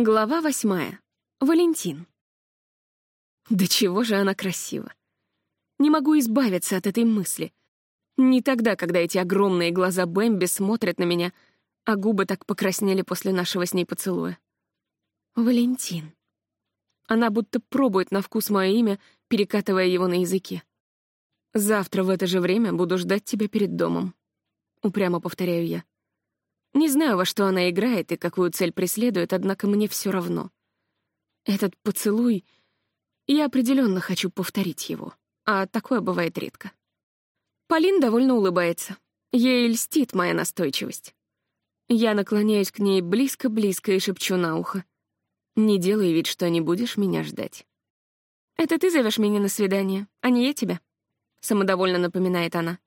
Глава восьмая. Валентин. Да чего же она красива. Не могу избавиться от этой мысли. Не тогда, когда эти огромные глаза Бэмби смотрят на меня, а губы так покраснели после нашего с ней поцелуя. Валентин. Она будто пробует на вкус мое имя, перекатывая его на языке. «Завтра в это же время буду ждать тебя перед домом», — упрямо повторяю я. Не знаю, во что она играет и какую цель преследует, однако мне все равно. Этот поцелуй... Я определенно хочу повторить его, а такое бывает редко. Полин довольно улыбается. Ей льстит моя настойчивость. Я наклоняюсь к ней близко-близко и шепчу на ухо. «Не делай вид, что не будешь меня ждать». «Это ты зовешь меня на свидание, а не я тебя?» — самодовольно напоминает она.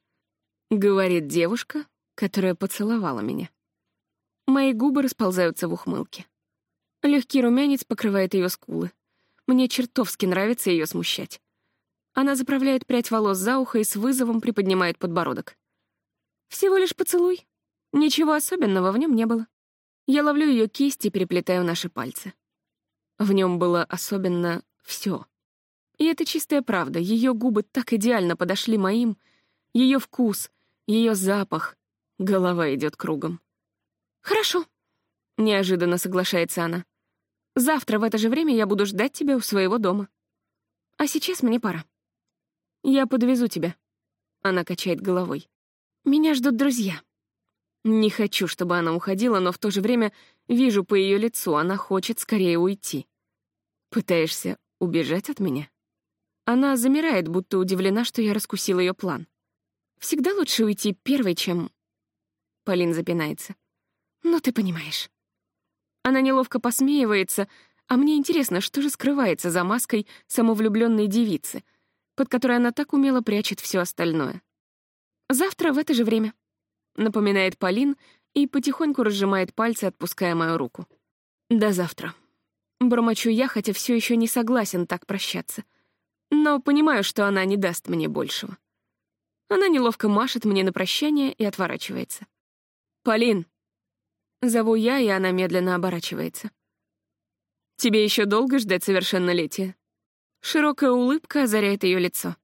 Говорит девушка, которая поцеловала меня. Мои губы расползаются в ухмылке. Легкий румянец покрывает ее скулы. Мне чертовски нравится ее смущать. Она заправляет прядь волос за ухо и с вызовом приподнимает подбородок. Всего лишь поцелуй. Ничего особенного в нем не было. Я ловлю ее кисть и переплетаю наши пальцы. В нем было особенно все. И это чистая правда. Ее губы так идеально подошли моим. Ее вкус, ее запах. Голова идет кругом. «Хорошо», — неожиданно соглашается она. «Завтра в это же время я буду ждать тебя у своего дома. А сейчас мне пора». «Я подвезу тебя», — она качает головой. «Меня ждут друзья». Не хочу, чтобы она уходила, но в то же время вижу по ее лицу, она хочет скорее уйти. Пытаешься убежать от меня? Она замирает, будто удивлена, что я раскусил ее план. Всегда лучше уйти первой, чем... Полин запинается. Ну, ты понимаешь. Она неловко посмеивается, а мне интересно, что же скрывается за маской самовлюбленной девицы, под которой она так умело прячет все остальное. «Завтра в это же время», — напоминает Полин и потихоньку разжимает пальцы, отпуская мою руку. «До завтра». Бормочу я, хотя все еще не согласен так прощаться. Но понимаю, что она не даст мне большего. Она неловко машет мне на прощание и отворачивается. «Полин!» Зову я, и она медленно оборачивается. «Тебе еще долго ждать совершеннолетия?» Широкая улыбка озаряет ее лицо.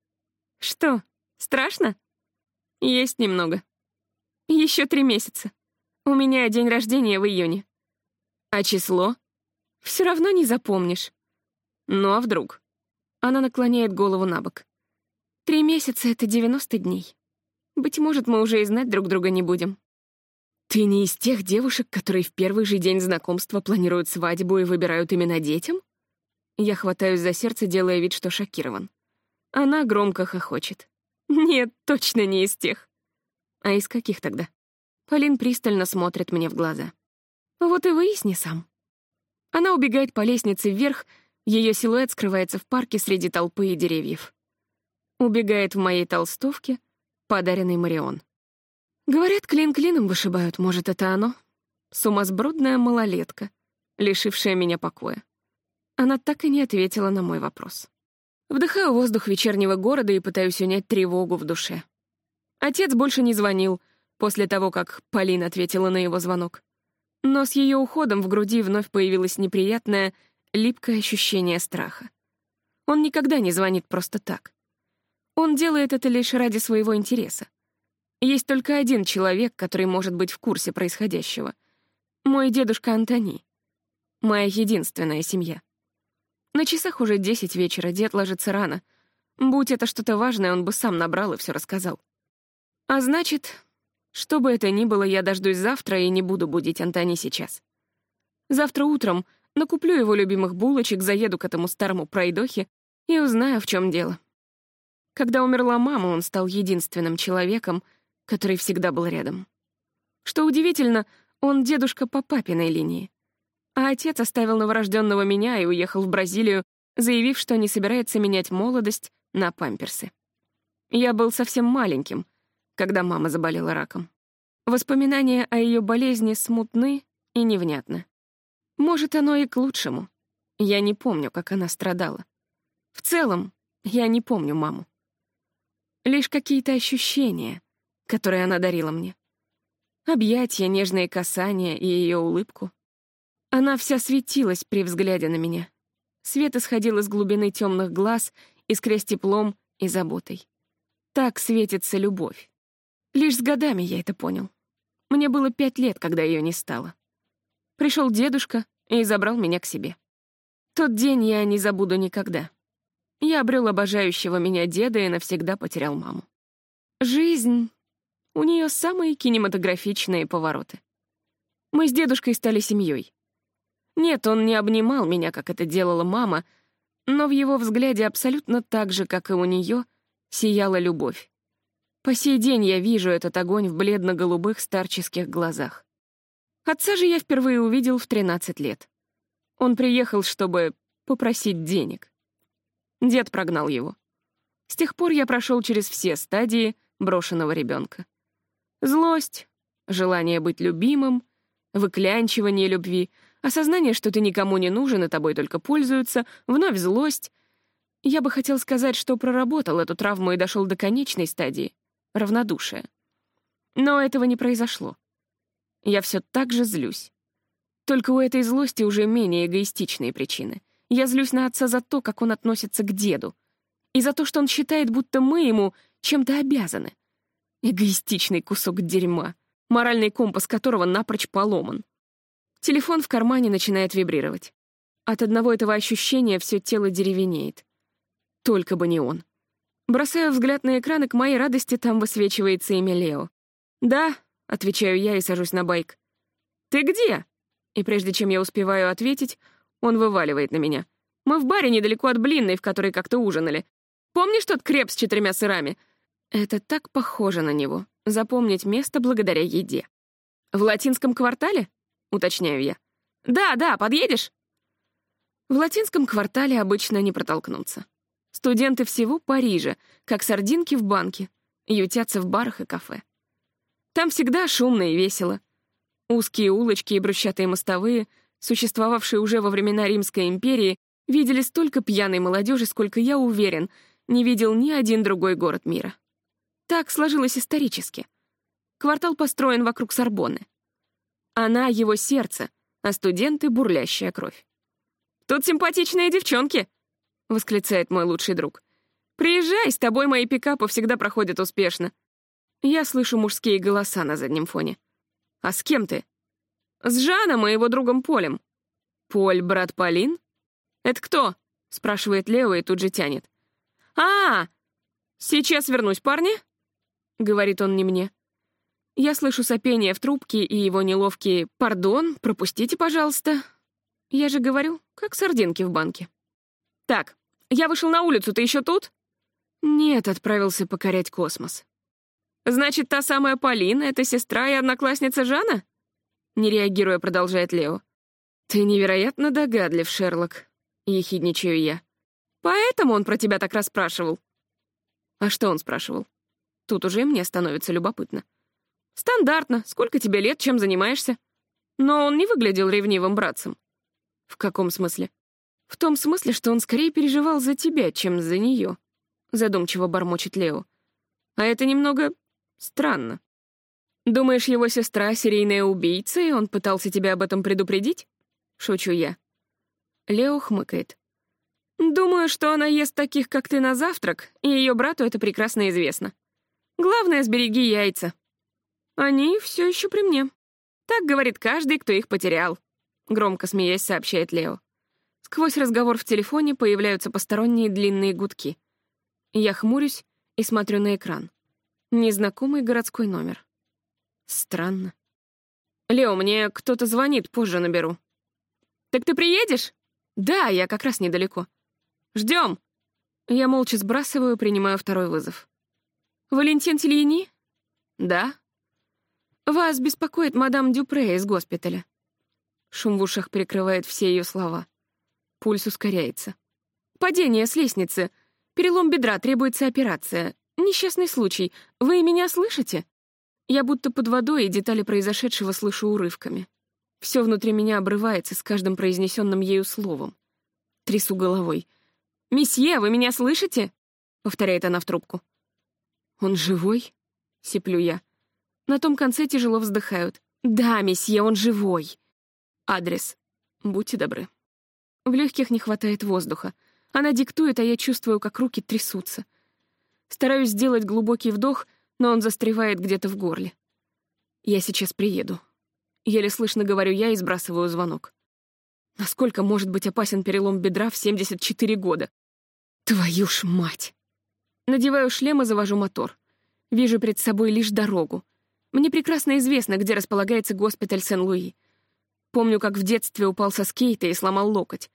«Что, страшно?» «Есть немного. Еще три месяца. У меня день рождения в июне. А число? Все равно не запомнишь. Ну а вдруг?» Она наклоняет голову на бок. «Три месяца — это девяносто дней. Быть может, мы уже и знать друг друга не будем. «Ты не из тех девушек, которые в первый же день знакомства планируют свадьбу и выбирают имена детям?» Я хватаюсь за сердце, делая вид, что шокирован. Она громко хохочет. «Нет, точно не из тех». «А из каких тогда?» Полин пристально смотрит мне в глаза. «Вот и выясни сам». Она убегает по лестнице вверх, ее силуэт скрывается в парке среди толпы и деревьев. Убегает в моей толстовке, подаренной Марион. Говорят, клин клином вышибают, может, это оно? Сумасбродная малолетка, лишившая меня покоя. Она так и не ответила на мой вопрос. Вдыхаю воздух вечернего города и пытаюсь унять тревогу в душе. Отец больше не звонил после того, как Полина ответила на его звонок. Но с ее уходом в груди вновь появилось неприятное, липкое ощущение страха. Он никогда не звонит просто так. Он делает это лишь ради своего интереса. Есть только один человек, который может быть в курсе происходящего. Мой дедушка Антони. Моя единственная семья. На часах уже десять вечера, дед ложится рано. Будь это что-то важное, он бы сам набрал и все рассказал. А значит, что бы это ни было, я дождусь завтра и не буду будить Антони сейчас. Завтра утром накуплю его любимых булочек, заеду к этому старому пройдохе и узнаю, в чем дело. Когда умерла мама, он стал единственным человеком, который всегда был рядом. Что удивительно, он дедушка по папиной линии. А отец оставил новорожденного меня и уехал в Бразилию, заявив, что не собирается менять молодость на памперсы. Я был совсем маленьким, когда мама заболела раком. Воспоминания о ее болезни смутны и невнятны. Может, оно и к лучшему. Я не помню, как она страдала. В целом, я не помню маму. Лишь какие-то ощущения, которые она дарила мне. Объятия, нежные касания и ее улыбку. Она вся светилась при взгляде на меня. Свет исходил из глубины темных глаз, искрясь теплом и заботой. Так светится любовь. Лишь с годами я это понял. Мне было пять лет, когда ее не стало. Пришел дедушка и забрал меня к себе. Тот день я не забуду никогда. Я обрел обожающего меня деда и навсегда потерял маму. Жизнь... У нее самые кинематографичные повороты. Мы с дедушкой стали семьей. Нет, он не обнимал меня, как это делала мама, но в его взгляде абсолютно так же, как и у нее, сияла любовь. По сей день я вижу этот огонь в бледно-голубых старческих глазах. Отца же я впервые увидел в 13 лет. Он приехал, чтобы попросить денег. Дед прогнал его. С тех пор я прошел через все стадии брошенного ребенка. Злость, желание быть любимым, выклянчивание любви, осознание, что ты никому не нужен и тобой только пользуются, вновь злость. Я бы хотел сказать, что проработал эту травму и дошел до конечной стадии — равнодушия. Но этого не произошло. Я все так же злюсь. Только у этой злости уже менее эгоистичные причины. Я злюсь на отца за то, как он относится к деду, и за то, что он считает, будто мы ему чем-то обязаны. Эгоистичный кусок дерьма, моральный компас которого напрочь поломан. Телефон в кармане начинает вибрировать. От одного этого ощущения все тело деревенеет. Только бы не он. Бросаю взгляд на экран, и к моей радости там высвечивается имя Лео. «Да», — отвечаю я и сажусь на байк. «Ты где?» И прежде чем я успеваю ответить, он вываливает на меня. «Мы в баре недалеко от Блинной, в которой как-то ужинали. Помнишь тот креп с четырьмя сырами?» Это так похоже на него. Запомнить место благодаря еде. «В латинском квартале?» — уточняю я. «Да, да, подъедешь?» В латинском квартале обычно не протолкнуться. Студенты всего Парижа, как сардинки в банке, ютятся в барах и кафе. Там всегда шумно и весело. Узкие улочки и брусчатые мостовые — существовавшие уже во времена Римской империи, видели столько пьяной молодежи, сколько, я уверен, не видел ни один другой город мира. Так сложилось исторически. Квартал построен вокруг Сорбонны. Она — его сердце, а студенты — бурлящая кровь. «Тут симпатичные девчонки!» — восклицает мой лучший друг. «Приезжай, с тобой мои пикапы всегда проходят успешно». Я слышу мужские голоса на заднем фоне. «А с кем ты?» С Жаном и его другом Полем. Поль — брат Полин? Это кто? Спрашивает Лео и тут же тянет. А, сейчас вернусь, парни? Говорит он не мне. Я слышу сопение в трубке и его неловкие «Пардон, пропустите, пожалуйста». Я же говорю, как сардинки в банке. «Так, я вышел на улицу, ты еще тут?» «Нет», — отправился покорять космос. «Значит, та самая Полина — это сестра и одноклассница Жана?» Не реагируя, продолжает Лео. «Ты невероятно догадлив, Шерлок», — ехидничаю я. «Поэтому он про тебя так расспрашивал». А что он спрашивал? Тут уже мне становится любопытно. «Стандартно. Сколько тебе лет, чем занимаешься?» Но он не выглядел ревнивым братцем. «В каком смысле?» «В том смысле, что он скорее переживал за тебя, чем за нее», — задумчиво бормочет Лео. «А это немного странно». «Думаешь, его сестра — серийная убийца, и он пытался тебя об этом предупредить?» Шучу я. Лео хмыкает. «Думаю, что она ест таких, как ты, на завтрак, и ее брату это прекрасно известно. Главное, сбереги яйца. Они все еще при мне. Так говорит каждый, кто их потерял», — громко смеясь сообщает Лео. Сквозь разговор в телефоне появляются посторонние длинные гудки. Я хмурюсь и смотрю на экран. Незнакомый городской номер. Странно. «Лео, мне кто-то звонит, позже наберу». «Так ты приедешь?» «Да, я как раз недалеко». Ждем. Я молча сбрасываю, принимаю второй вызов. «Валентин Тельяни?» «Да». «Вас беспокоит мадам Дюпре из госпиталя». Шум в ушах перекрывает все ее слова. Пульс ускоряется. «Падение с лестницы. Перелом бедра, требуется операция. Несчастный случай. Вы меня слышите?» Я будто под водой, и детали произошедшего слышу урывками. Все внутри меня обрывается с каждым произнесенным ею словом. Трясу головой. «Месье, вы меня слышите?» — повторяет она в трубку. «Он живой?» — сиплю я. На том конце тяжело вздыхают. «Да, месье, он живой». Адрес. Будьте добры. В легких не хватает воздуха. Она диктует, а я чувствую, как руки трясутся. Стараюсь сделать глубокий вдох, но он застревает где-то в горле. Я сейчас приеду. Еле слышно говорю я и сбрасываю звонок. Насколько может быть опасен перелом бедра в 74 года? Твою ж мать! Надеваю шлем и завожу мотор. Вижу перед собой лишь дорогу. Мне прекрасно известно, где располагается госпиталь Сен-Луи. Помню, как в детстве упал со скейта и сломал локоть.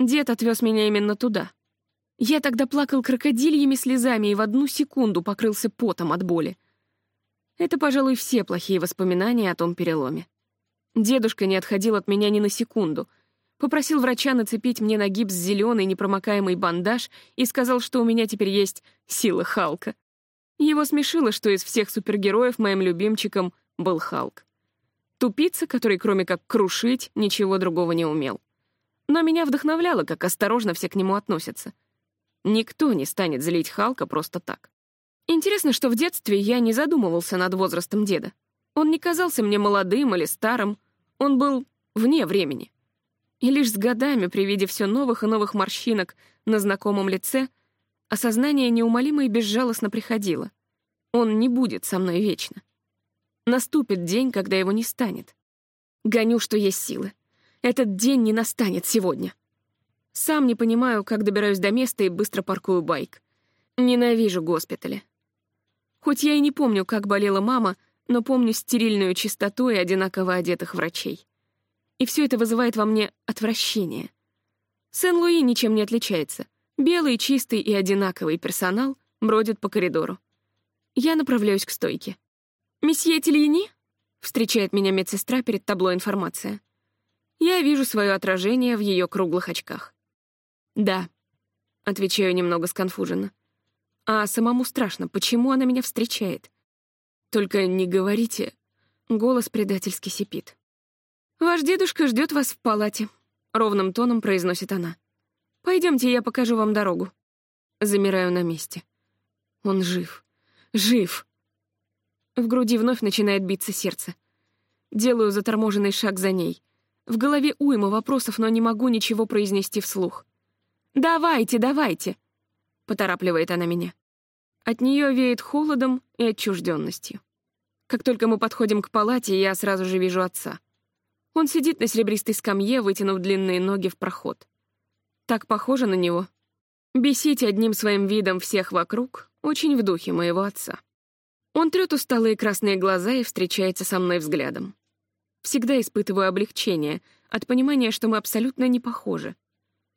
Дед отвез меня именно туда. Я тогда плакал крокодильями слезами и в одну секунду покрылся потом от боли. Это, пожалуй, все плохие воспоминания о том переломе. Дедушка не отходил от меня ни на секунду. Попросил врача нацепить мне на гипс зеленый непромокаемый бандаж и сказал, что у меня теперь есть сила Халка. Его смешило, что из всех супергероев моим любимчиком был Халк. Тупица, который кроме как крушить, ничего другого не умел. Но меня вдохновляло, как осторожно все к нему относятся. Никто не станет злить Халка просто так. Интересно, что в детстве я не задумывался над возрастом деда. Он не казался мне молодым или старым, он был вне времени. И лишь с годами, при виде все новых и новых морщинок на знакомом лице, осознание неумолимо и безжалостно приходило. Он не будет со мной вечно. Наступит день, когда его не станет. Гоню, что есть силы. Этот день не настанет сегодня. Сам не понимаю, как добираюсь до места и быстро паркую байк. Ненавижу госпитали. Хоть я и не помню, как болела мама, но помню стерильную чистоту и одинаково одетых врачей. И все это вызывает во мне отвращение. Сен-Луи ничем не отличается. Белый, чистый и одинаковый персонал бродит по коридору. Я направляюсь к стойке. «Месье Тельяни?» — встречает меня медсестра перед табло информация. Я вижу свое отражение в ее круглых очках. «Да», — отвечаю немного сконфуженно. А самому страшно, почему она меня встречает? Только не говорите. Голос предательски сипит. «Ваш дедушка ждет вас в палате», — ровным тоном произносит она. Пойдемте, я покажу вам дорогу». Замираю на месте. Он жив. Жив. В груди вновь начинает биться сердце. Делаю заторможенный шаг за ней — в голове уйма вопросов, но не могу ничего произнести вслух. «Давайте, давайте!» — поторапливает она меня. От нее веет холодом и отчужденностью. Как только мы подходим к палате, я сразу же вижу отца. Он сидит на серебристой скамье, вытянув длинные ноги в проход. Так похоже на него. Бесить одним своим видом всех вокруг очень в духе моего отца. Он трёт усталые красные глаза и встречается со мной взглядом. Всегда испытываю облегчение от понимания, что мы абсолютно не похожи.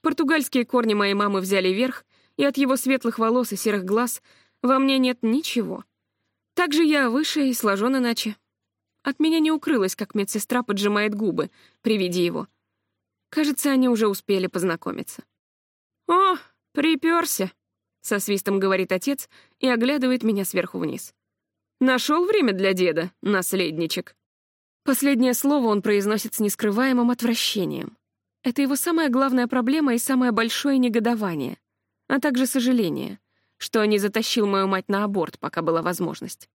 Португальские корни моей мамы взяли верх, и от его светлых волос и серых глаз во мне нет ничего. Также я выше и сложен иначе. От меня не укрылось, как медсестра поджимает губы при виде его. Кажется, они уже успели познакомиться. «О, приперся!» — со свистом говорит отец и оглядывает меня сверху вниз. Нашел время для деда, наследничек?» Последнее слово он произносит с нескрываемым отвращением. Это его самая главная проблема и самое большое негодование, а также сожаление, что не затащил мою мать на аборт, пока была возможность.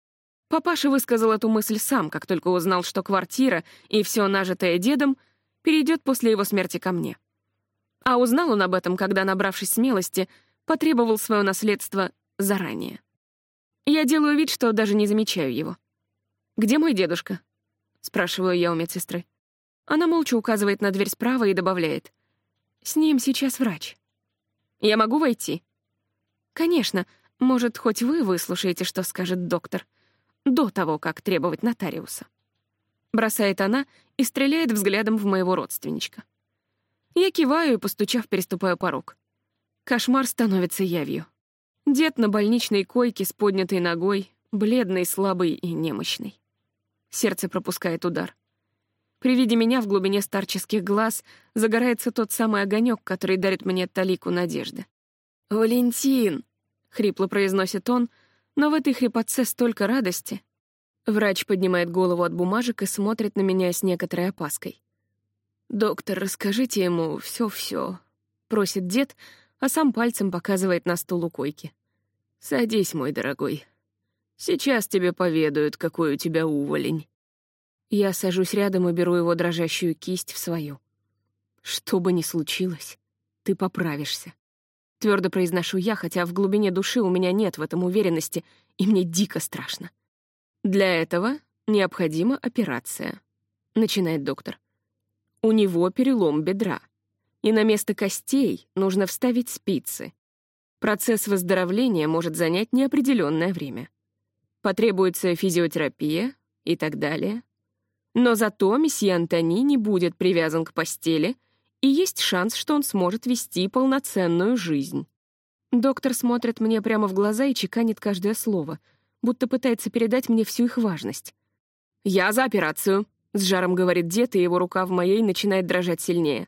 Папаша высказал эту мысль сам, как только узнал, что квартира и все нажитое дедом перейдет после его смерти ко мне. А узнал он об этом, когда, набравшись смелости, потребовал свое наследство заранее. Я делаю вид, что даже не замечаю его. «Где мой дедушка?» — спрашиваю я у медсестры. Она молча указывает на дверь справа и добавляет. «С ним сейчас врач. Я могу войти?» «Конечно. Может, хоть вы выслушаете, что скажет доктор, до того, как требовать нотариуса». Бросает она и стреляет взглядом в моего родственничка. Я киваю и, постучав, переступаю порог. Кошмар становится явью. Дед на больничной койке с поднятой ногой, бледный, слабый и немощный. Сердце пропускает удар. При виде меня в глубине старческих глаз загорается тот самый огонек, который дарит мне талику надежды. «Валентин!» — хрипло произносит он, но в этой хрипотце столько радости. Врач поднимает голову от бумажек и смотрит на меня с некоторой опаской. «Доктор, расскажите ему все-все», — просит дед, а сам пальцем показывает на стул у койки. «Садись, мой дорогой. Сейчас тебе поведают, какой у тебя уволень». Я сажусь рядом и беру его дрожащую кисть в свою. Что бы ни случилось, ты поправишься. Твердо произношу я, хотя в глубине души у меня нет в этом уверенности, и мне дико страшно. Для этого необходима операция, начинает доктор. У него перелом бедра, и на место костей нужно вставить спицы. Процесс выздоровления может занять неопределенное время. Потребуется физиотерапия и так далее. Но зато месье Антони не будет привязан к постели, и есть шанс, что он сможет вести полноценную жизнь. Доктор смотрит мне прямо в глаза и чеканит каждое слово, будто пытается передать мне всю их важность. «Я за операцию», — с жаром говорит дед, и его рука в моей начинает дрожать сильнее.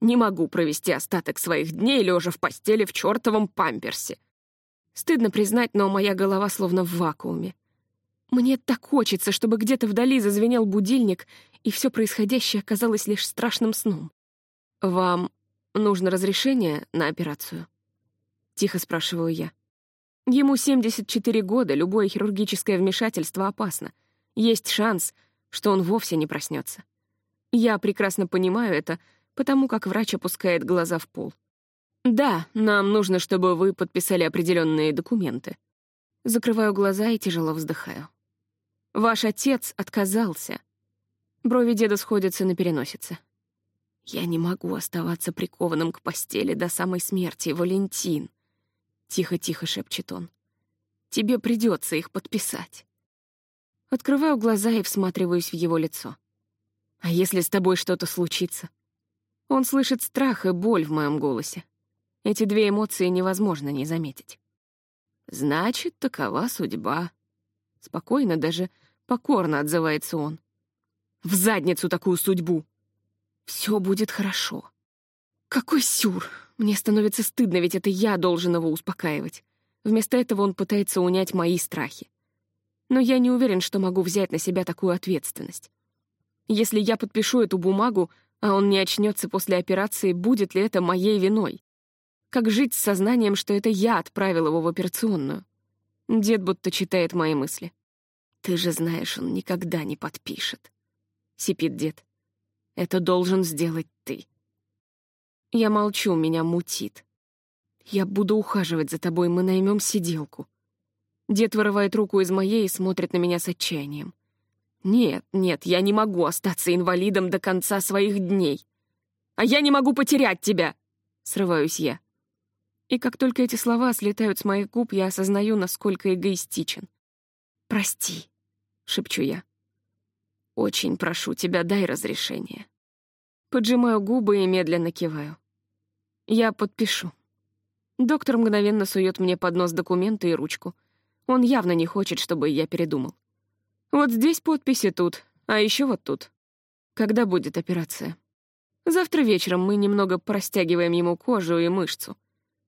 «Не могу провести остаток своих дней, лежа в постели в чертовом памперсе». Стыдно признать, но моя голова словно в вакууме. Мне так хочется, чтобы где-то вдали зазвенел будильник, и все происходящее оказалось лишь страшным сном. «Вам нужно разрешение на операцию?» Тихо спрашиваю я. Ему 74 года, любое хирургическое вмешательство опасно. Есть шанс, что он вовсе не проснется. Я прекрасно понимаю это, потому как врач опускает глаза в пол. «Да, нам нужно, чтобы вы подписали определенные документы». Закрываю глаза и тяжело вздыхаю. Ваш отец отказался. Брови деда сходятся на переносице. Я не могу оставаться прикованным к постели до самой смерти, Валентин. Тихо-тихо шепчет он. Тебе придется их подписать. Открываю глаза и всматриваюсь в его лицо. А если с тобой что-то случится? Он слышит страх и боль в моем голосе. Эти две эмоции невозможно не заметить. Значит, такова судьба. Спокойно, даже покорно отзывается он. В задницу такую судьбу. Все будет хорошо. Какой сюр! Мне становится стыдно, ведь это я должен его успокаивать. Вместо этого он пытается унять мои страхи. Но я не уверен, что могу взять на себя такую ответственность. Если я подпишу эту бумагу, а он не очнется после операции, будет ли это моей виной? Как жить с сознанием, что это я отправил его в операционную? Дед будто читает мои мысли. «Ты же знаешь, он никогда не подпишет», — сипит дед. «Это должен сделать ты». Я молчу, меня мутит. «Я буду ухаживать за тобой, мы наймем сиделку». Дед вырывает руку из моей и смотрит на меня с отчаянием. «Нет, нет, я не могу остаться инвалидом до конца своих дней. А я не могу потерять тебя!» — срываюсь я. И как только эти слова слетают с моих губ, я осознаю, насколько эгоистичен. «Прости», — шепчу я. «Очень прошу тебя, дай разрешение». Поджимаю губы и медленно киваю. «Я подпишу». Доктор мгновенно сует мне под нос документы и ручку. Он явно не хочет, чтобы я передумал. Вот здесь подписи тут, а еще вот тут. Когда будет операция? Завтра вечером мы немного простягиваем ему кожу и мышцу.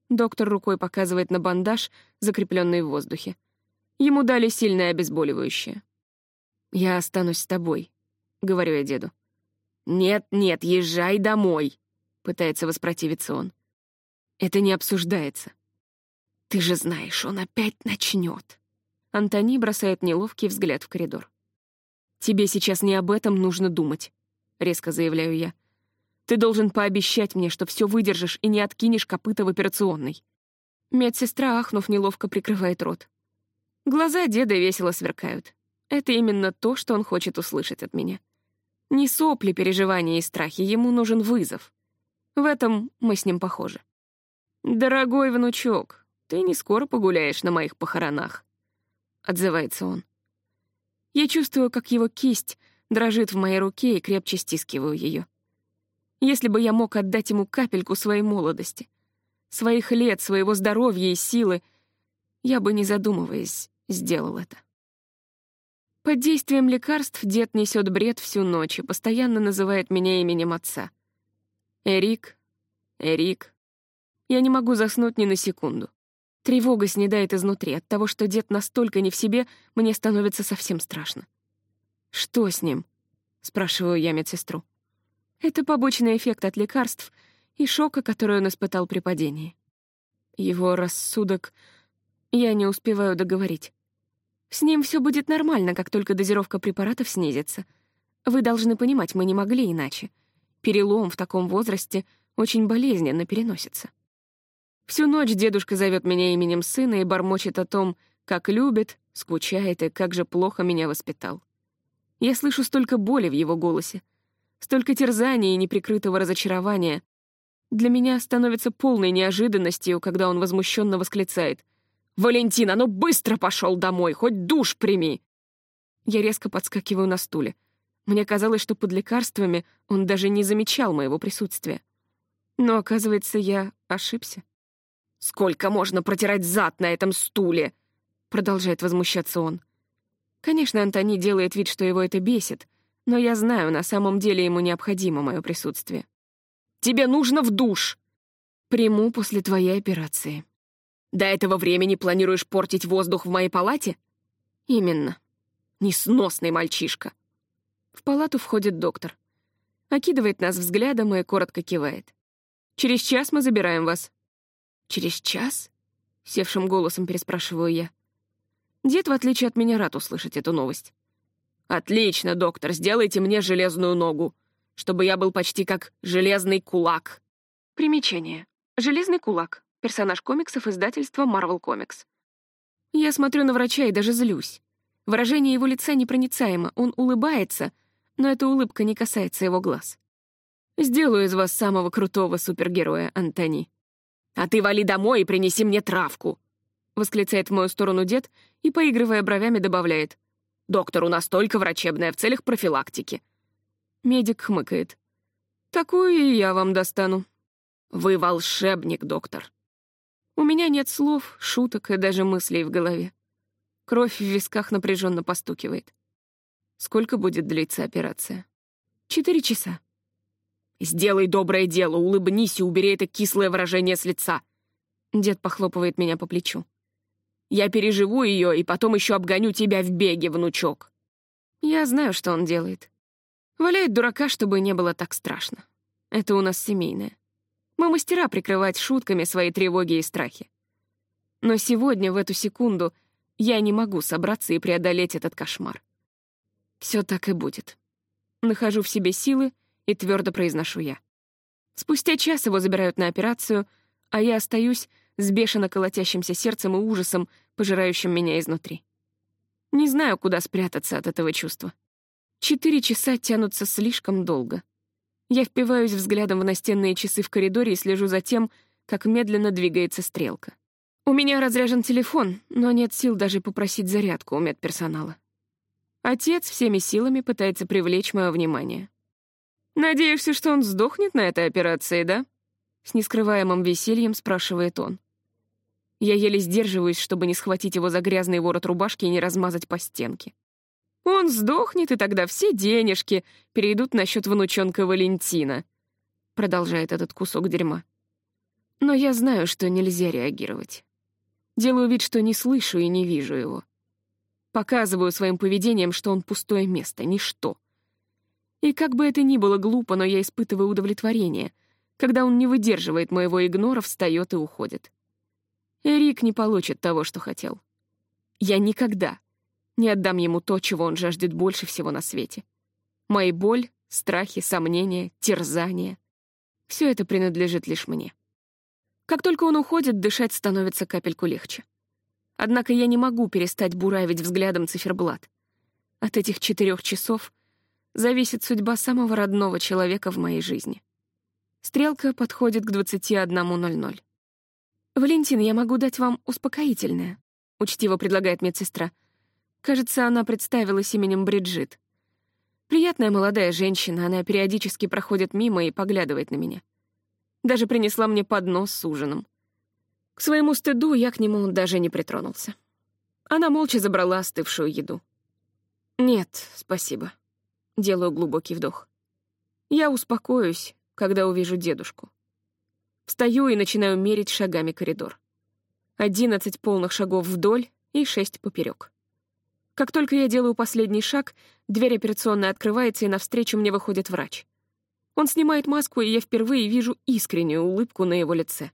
Доктор рукой показывает на бандаж, закрепленный в воздухе. Ему дали сильное обезболивающее. «Я останусь с тобой», — говорю я деду. «Нет, нет, езжай домой», — пытается воспротивиться он. «Это не обсуждается». «Ты же знаешь, он опять начнет. Антони бросает неловкий взгляд в коридор. «Тебе сейчас не об этом нужно думать», — резко заявляю я. Ты должен пообещать мне, что все выдержишь и не откинешь копыта в операционной». Медсестра, ахнув, неловко прикрывает рот. Глаза деда весело сверкают. Это именно то, что он хочет услышать от меня. Не сопли, переживания и страхи, ему нужен вызов. В этом мы с ним похожи. «Дорогой внучок, ты не скоро погуляешь на моих похоронах», — отзывается он. Я чувствую, как его кисть дрожит в моей руке и крепче стискиваю ее если бы я мог отдать ему капельку своей молодости, своих лет, своего здоровья и силы, я бы, не задумываясь, сделал это. Под действием лекарств дед несет бред всю ночь и постоянно называет меня именем отца. Эрик, Эрик. Я не могу заснуть ни на секунду. Тревога снедает изнутри. От того, что дед настолько не в себе, мне становится совсем страшно. «Что с ним?» — спрашиваю я медсестру. Это побочный эффект от лекарств и шока, который он испытал при падении. Его рассудок... Я не успеваю договорить. С ним все будет нормально, как только дозировка препаратов снизится. Вы должны понимать, мы не могли иначе. Перелом в таком возрасте очень болезненно переносится. Всю ночь дедушка зовет меня именем сына и бормочет о том, как любит, скучает и как же плохо меня воспитал. Я слышу столько боли в его голосе, столько терзания и неприкрытого разочарования. Для меня становится полной неожиданностью, когда он возмущенно восклицает. «Валентин, а ну быстро пошел домой, хоть душ прими!» Я резко подскакиваю на стуле. Мне казалось, что под лекарствами он даже не замечал моего присутствия. Но, оказывается, я ошибся. «Сколько можно протирать зад на этом стуле?» Продолжает возмущаться он. Конечно, Антони делает вид, что его это бесит, но я знаю, на самом деле ему необходимо мое присутствие. «Тебе нужно в душ!» «Приму после твоей операции». «До этого времени планируешь портить воздух в моей палате?» «Именно. Несносный мальчишка». В палату входит доктор. Окидывает нас взглядом и коротко кивает. «Через час мы забираем вас». «Через час?» — севшим голосом переспрашиваю я. Дед, в отличие от меня, рад услышать эту новость. «Отлично, доктор, сделайте мне железную ногу, чтобы я был почти как железный кулак». Примечание. Железный кулак. Персонаж комиксов издательства Marvel Comics. Я смотрю на врача и даже злюсь. Выражение его лица непроницаемо, он улыбается, но эта улыбка не касается его глаз. «Сделаю из вас самого крутого супергероя, Антони». «А ты вали домой и принеси мне травку», — восклицает в мою сторону дед и, поигрывая бровями, добавляет. «Доктор, у нас только врачебная в целях профилактики». Медик хмыкает. «Такую и я вам достану». «Вы волшебник, доктор». У меня нет слов, шуток и даже мыслей в голове. Кровь в висках напряженно постукивает. Сколько будет длиться операция? Четыре часа. «Сделай доброе дело, улыбнись и убери это кислое выражение с лица». Дед похлопывает меня по плечу. Я переживу ее и потом еще обгоню тебя в беге, внучок. Я знаю, что он делает. Валяет дурака, чтобы не было так страшно. Это у нас семейное. Мы мастера прикрывать шутками свои тревоги и страхи. Но сегодня, в эту секунду, я не могу собраться и преодолеть этот кошмар. Все так и будет. Нахожу в себе силы и твердо произношу я. Спустя час его забирают на операцию, а я остаюсь с бешено колотящимся сердцем и ужасом, пожирающим меня изнутри. Не знаю, куда спрятаться от этого чувства. Четыре часа тянутся слишком долго. Я впиваюсь взглядом в настенные часы в коридоре и слежу за тем, как медленно двигается стрелка. У меня разряжен телефон, но нет сил даже попросить зарядку у медперсонала. Отец всеми силами пытается привлечь мое внимание. «Надеешься, что он сдохнет на этой операции, да?» С нескрываемым весельем спрашивает он. Я еле сдерживаюсь, чтобы не схватить его за грязный ворот рубашки и не размазать по стенке. Он сдохнет, и тогда все денежки перейдут на счет внучонка Валентина. Продолжает этот кусок дерьма. Но я знаю, что нельзя реагировать. Делаю вид, что не слышу и не вижу его. Показываю своим поведением, что он пустое место, ничто. И как бы это ни было глупо, но я испытываю удовлетворение, когда он не выдерживает моего игнора, встает и уходит. Эрик не получит того, что хотел. Я никогда не отдам ему то, чего он жаждет больше всего на свете. Мои боль, страхи, сомнения, терзания — все это принадлежит лишь мне. Как только он уходит, дышать становится капельку легче. Однако я не могу перестать буравить взглядом циферблат. От этих четырех часов зависит судьба самого родного человека в моей жизни. Стрелка подходит к 21.00. «Валентин, я могу дать вам успокоительное», — учтиво предлагает медсестра. Кажется, она представилась именем Бриджит. Приятная молодая женщина, она периодически проходит мимо и поглядывает на меня. Даже принесла мне поднос с ужином. К своему стыду я к нему даже не притронулся. Она молча забрала остывшую еду. «Нет, спасибо». Делаю глубокий вдох. «Я успокоюсь, когда увижу дедушку». Встаю и начинаю мерить шагами коридор. Одиннадцать полных шагов вдоль и шесть поперек. Как только я делаю последний шаг, дверь операционной открывается, и навстречу мне выходит врач. Он снимает маску, и я впервые вижу искреннюю улыбку на его лице.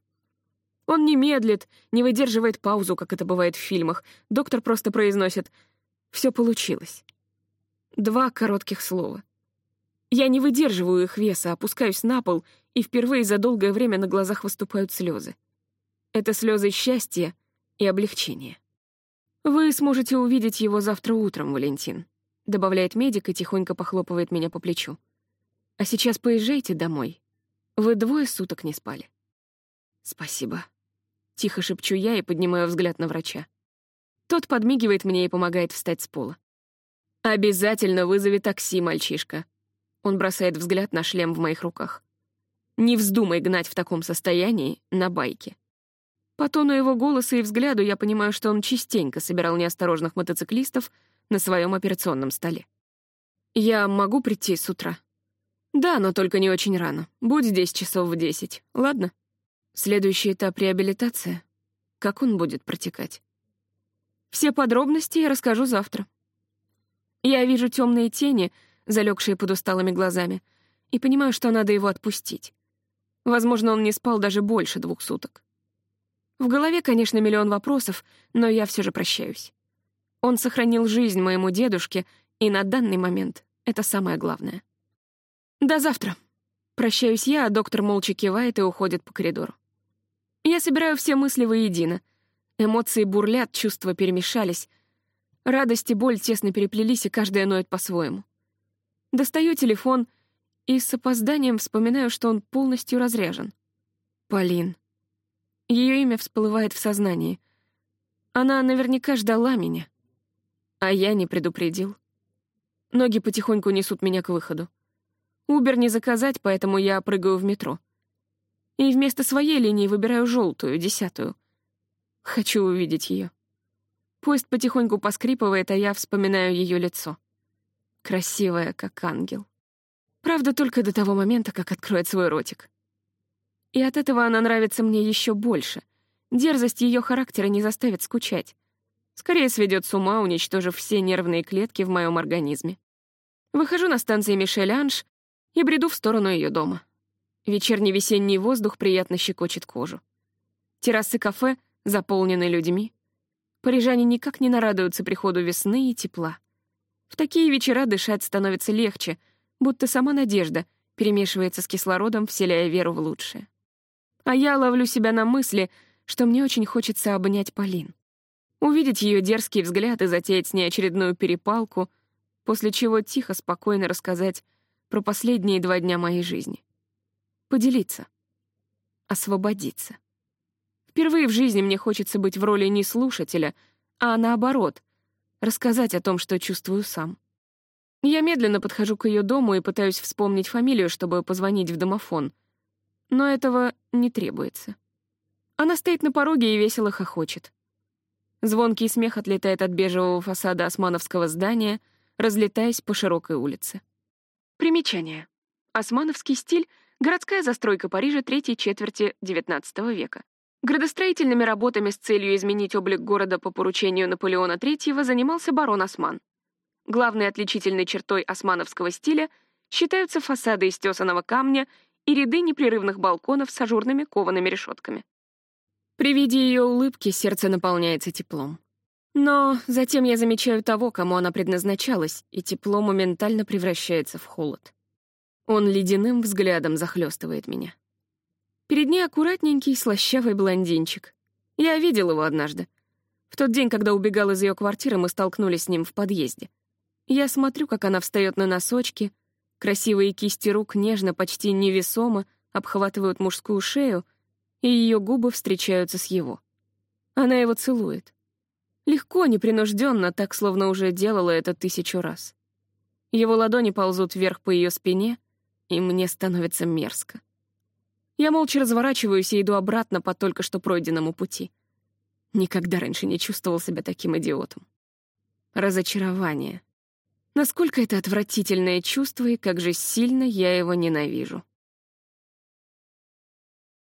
Он не медлит, не выдерживает паузу, как это бывает в фильмах. Доктор просто произносит «Все получилось». Два коротких слова. Я не выдерживаю их веса, опускаюсь на пол, и впервые за долгое время на глазах выступают слезы. Это слезы счастья и облегчения. «Вы сможете увидеть его завтра утром, Валентин», — добавляет медик и тихонько похлопывает меня по плечу. «А сейчас поезжайте домой. Вы двое суток не спали». «Спасибо», — тихо шепчу я и поднимаю взгляд на врача. Тот подмигивает мне и помогает встать с пола. «Обязательно вызови такси, мальчишка». Он бросает взгляд на шлем в моих руках. «Не вздумай гнать в таком состоянии на байке». По тону его голоса и взгляду я понимаю, что он частенько собирал неосторожных мотоциклистов на своем операционном столе. «Я могу прийти с утра?» «Да, но только не очень рано. Будь здесь часов в десять, ладно?» Следующий этап реабилитация. Как он будет протекать? Все подробности я расскажу завтра. Я вижу темные тени, залегшие под усталыми глазами, и понимаю, что надо его отпустить. Возможно, он не спал даже больше двух суток. В голове, конечно, миллион вопросов, но я все же прощаюсь. Он сохранил жизнь моему дедушке, и на данный момент это самое главное. До завтра. Прощаюсь я, а доктор молча кивает и уходит по коридору. Я собираю все мысли воедино. Эмоции бурлят, чувства перемешались. Радость и боль тесно переплелись, и каждая ноет по-своему. Достаю телефон и с опозданием вспоминаю, что он полностью разряжен. Полин. Ее имя всплывает в сознании. Она наверняка ждала меня. А я не предупредил. Ноги потихоньку несут меня к выходу. Убер не заказать, поэтому я прыгаю в метро. И вместо своей линии выбираю желтую, десятую. Хочу увидеть ее. Поезд потихоньку поскрипывает, а я вспоминаю ее лицо. Красивая, как ангел. Правда, только до того момента, как откроет свой ротик. И от этого она нравится мне еще больше. Дерзость ее характера не заставит скучать. Скорее сведет с ума, уничтожив все нервные клетки в моем организме. Выхожу на станции Мишель-Анж и бреду в сторону ее дома. Вечерний весенний воздух приятно щекочет кожу. Террасы кафе заполнены людьми. Парижане никак не нарадуются приходу весны и тепла. В такие вечера дышать становится легче, будто сама надежда перемешивается с кислородом, вселяя веру в лучшее. А я ловлю себя на мысли, что мне очень хочется обнять Полин. Увидеть ее дерзкий взгляд и затеять с ней очередную перепалку, после чего тихо, спокойно рассказать про последние два дня моей жизни. Поделиться. Освободиться. Впервые в жизни мне хочется быть в роли не слушателя, а наоборот, рассказать о том, что чувствую сам. Я медленно подхожу к ее дому и пытаюсь вспомнить фамилию, чтобы позвонить в домофон — но этого не требуется. Она стоит на пороге и весело хохочет. Звонкий смех отлетает от бежевого фасада османовского здания, разлетаясь по широкой улице. Примечание. Османовский стиль — городская застройка Парижа третьей четверти XIX века. Градостроительными работами с целью изменить облик города по поручению Наполеона III занимался барон Осман. Главной отличительной чертой османовского стиля считаются фасады из тесаного камня и ряды непрерывных балконов с ажурными коваными решетками. При виде ее улыбки сердце наполняется теплом. Но затем я замечаю того, кому она предназначалась, и тепло моментально превращается в холод. Он ледяным взглядом захлестывает меня. Перед ней аккуратненький, слащавый блондинчик. Я видел его однажды. В тот день, когда убегал из ее квартиры, мы столкнулись с ним в подъезде. Я смотрю, как она встает на носочки, Красивые кисти рук нежно, почти невесомо обхватывают мужскую шею, и ее губы встречаются с его. Она его целует. Легко, непринужденно, так, словно уже делала это тысячу раз. Его ладони ползут вверх по ее спине, и мне становится мерзко. Я молча разворачиваюсь и иду обратно по только что пройденному пути. Никогда раньше не чувствовал себя таким идиотом. Разочарование. Насколько это отвратительное чувство и как же сильно я его ненавижу.